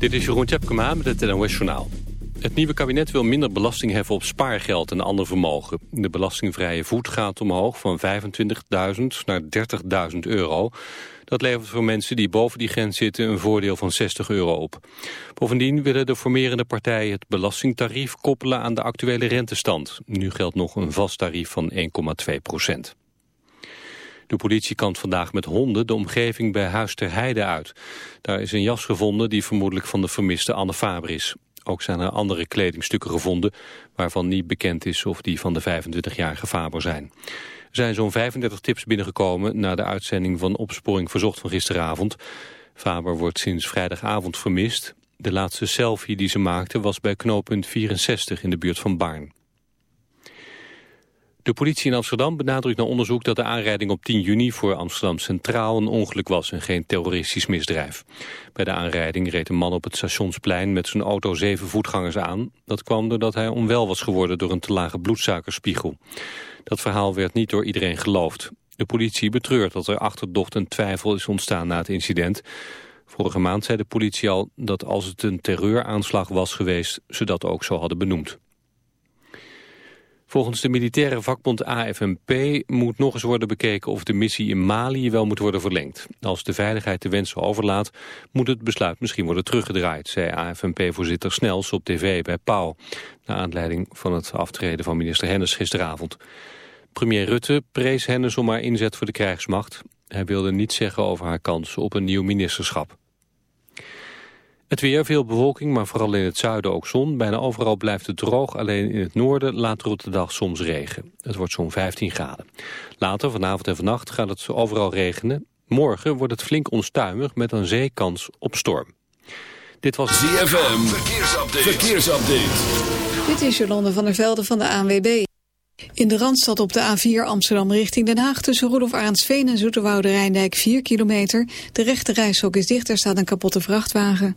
Dit is Jeroen Tjepkema met het NOS. Het nieuwe kabinet wil minder belasting heffen op spaargeld en ander vermogen. De belastingvrije voet gaat omhoog van 25.000 naar 30.000 euro. Dat levert voor mensen die boven die grens zitten een voordeel van 60 euro op. Bovendien willen de formerende partijen het belastingtarief koppelen aan de actuele rentestand. Nu geldt nog een vast tarief van 1,2 procent. De politie kant vandaag met honden de omgeving bij Huis ter Heide uit. Daar is een jas gevonden die vermoedelijk van de vermiste Anne Faber is. Ook zijn er andere kledingstukken gevonden... waarvan niet bekend is of die van de 25-jarige Faber zijn. Er zijn zo'n 35 tips binnengekomen... na de uitzending van Opsporing Verzocht van gisteravond. Faber wordt sinds vrijdagavond vermist. De laatste selfie die ze maakte was bij knooppunt 64 in de buurt van Baarn. De politie in Amsterdam benadrukt na onderzoek dat de aanrijding op 10 juni voor Amsterdam Centraal een ongeluk was en geen terroristisch misdrijf. Bij de aanrijding reed een man op het stationsplein met zijn auto zeven voetgangers aan. Dat kwam doordat hij onwel was geworden door een te lage bloedsuikerspiegel. Dat verhaal werd niet door iedereen geloofd. De politie betreurt dat er achterdocht en twijfel is ontstaan na het incident. Vorige maand zei de politie al dat als het een terreuraanslag was geweest, ze dat ook zo hadden benoemd. Volgens de militaire vakbond AFNP moet nog eens worden bekeken of de missie in Mali wel moet worden verlengd. Als de veiligheid de wensen overlaat, moet het besluit misschien worden teruggedraaid, zei AFNP-voorzitter Snels op tv bij Pauw, naar aanleiding van het aftreden van minister Hennis gisteravond. Premier Rutte prees Hennis om haar inzet voor de krijgsmacht. Hij wilde niets zeggen over haar kans op een nieuw ministerschap. Het weer, veel bewolking, maar vooral in het zuiden ook zon. Bijna overal blijft het droog, alleen in het noorden later op de dag soms regen. Het wordt zo'n 15 graden. Later, vanavond en vannacht, gaat het overal regenen. Morgen wordt het flink onstuimig met een zeekans op storm. Dit was ZFM, verkeersupdate. verkeersupdate. Dit is Jolande van der Velde van de ANWB. In de Randstad op de A4 Amsterdam richting Den Haag... tussen Roelof Arendsveen en Zoeterwoude Rijndijk 4 kilometer. De rechte reishok is dicht, er staat een kapotte vrachtwagen.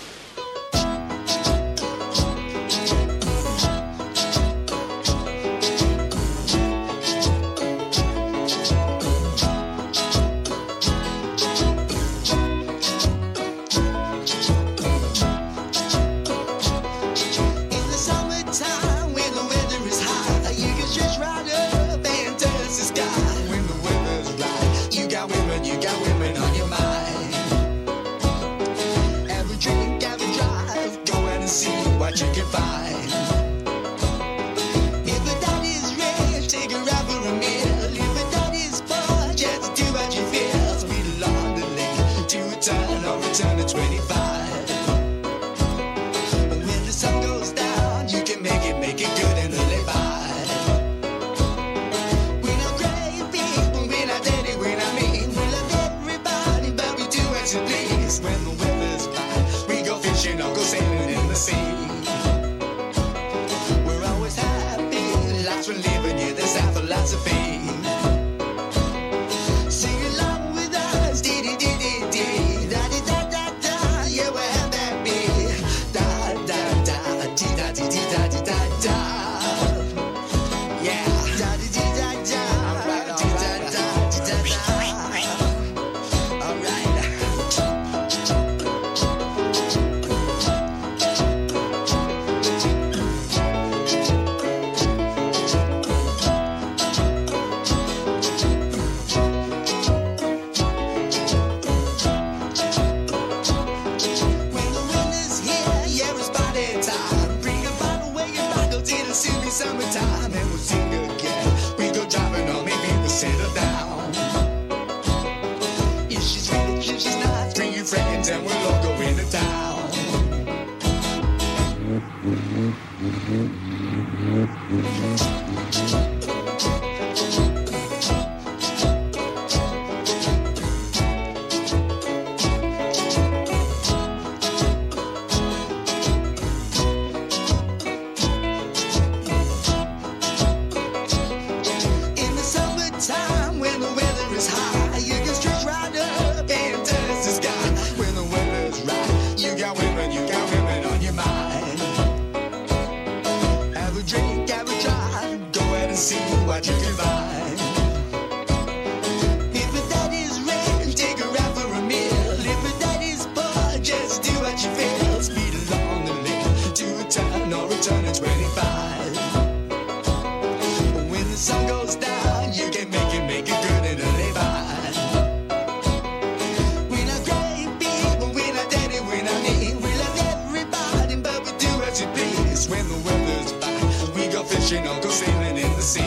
fishing or go sailing in the sea.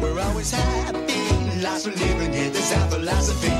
We're always happy, life's we're living, yeah, that's our philosophy.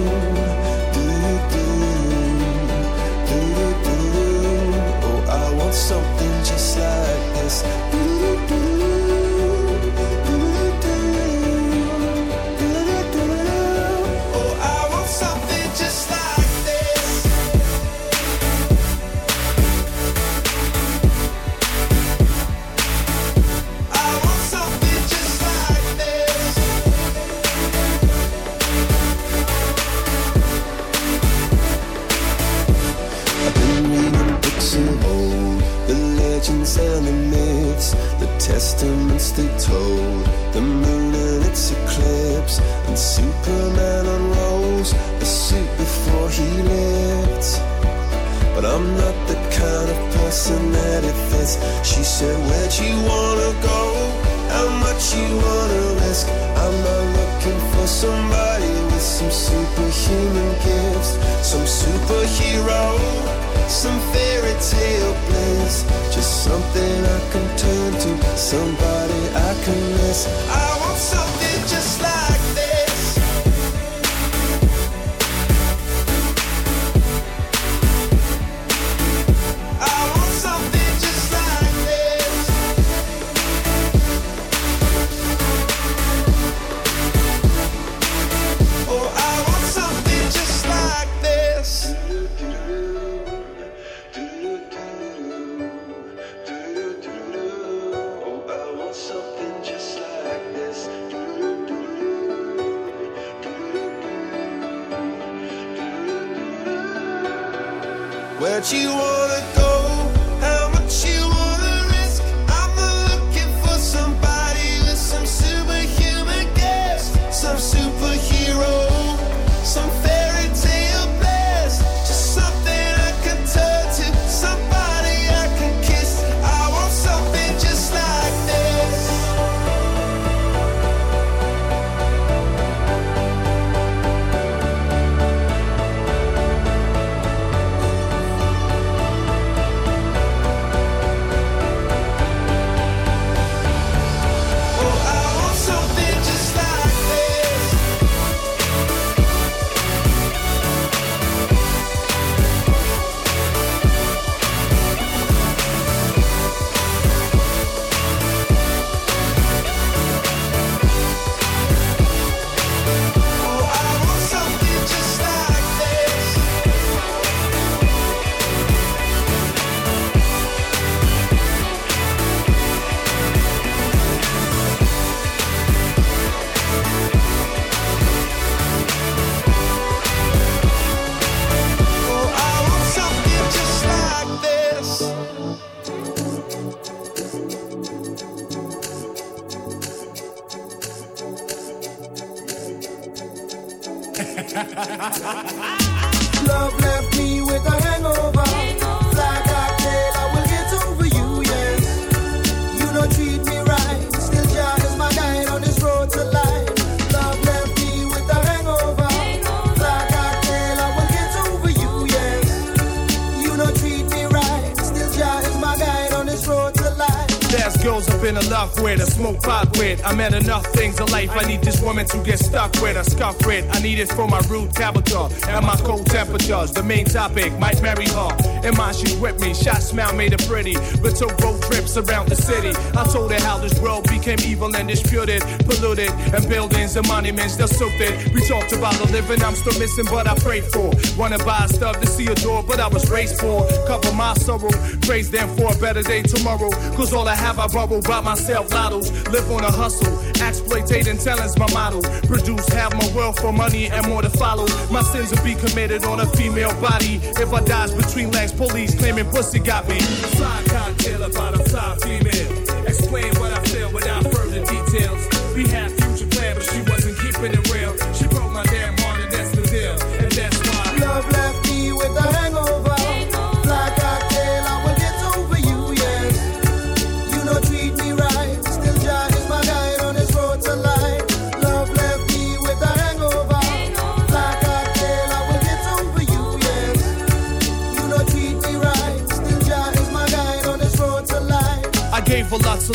With. I met enough things in life. I need this woman to get stuck with, I scuff. I need it for my rude tabletop and my cold temperatures. The main topic might marry her. In mind, she's with me. Shot smile made her pretty, but took road trips around the city. I told her how this world became evil and disputed, polluted, and buildings and monuments that soaked it. We talked about the living I'm still missing, but I prayed for. Wanna buy stuff to see a door, but I was raised for. Cover my sorrow, praise them for a better day tomorrow. Cause all I have, I borrow by myself. Lottos, live on a hustle. Exploitating talent's my model. Produce half my wealth for money and more to follow. My sins will be committed on a female body. If I dies between legs, police claiming pussy got me. Fly cocktail about a fly female. Explain what I feel without further details. We had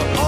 Oh.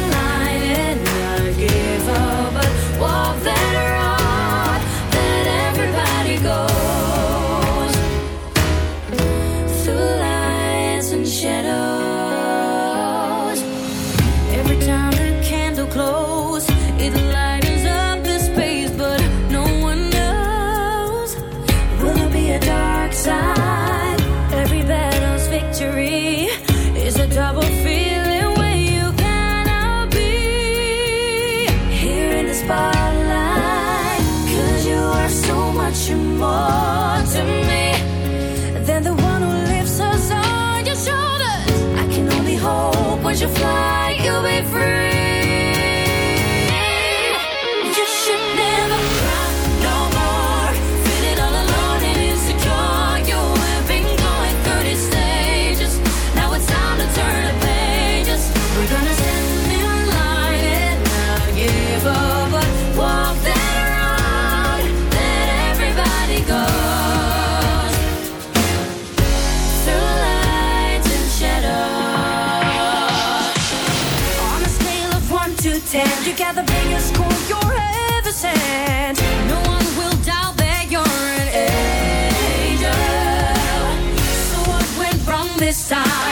this time.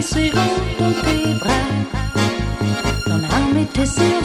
serrant dans tes bras. Ton arme et tes cils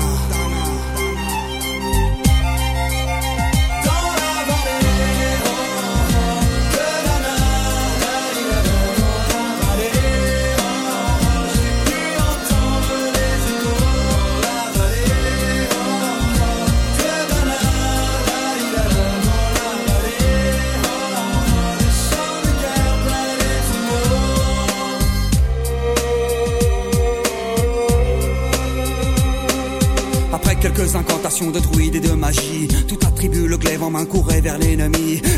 Toute la tribu, le glaive en main, courait vers l'ennemi.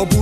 Oh,